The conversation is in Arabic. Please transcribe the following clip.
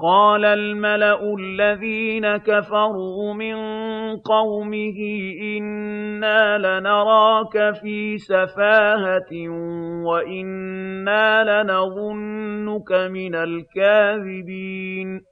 قَالَ الْمَلَأُ الَّذِينَ كَفَرُوا مِن قَوْمِهِ إِنَّا لَنَرَاكَ فِي سَفَاهَةٍ وَإِنَّا لَنَظُنُّكَ مِنَ الْكَاذِبِينَ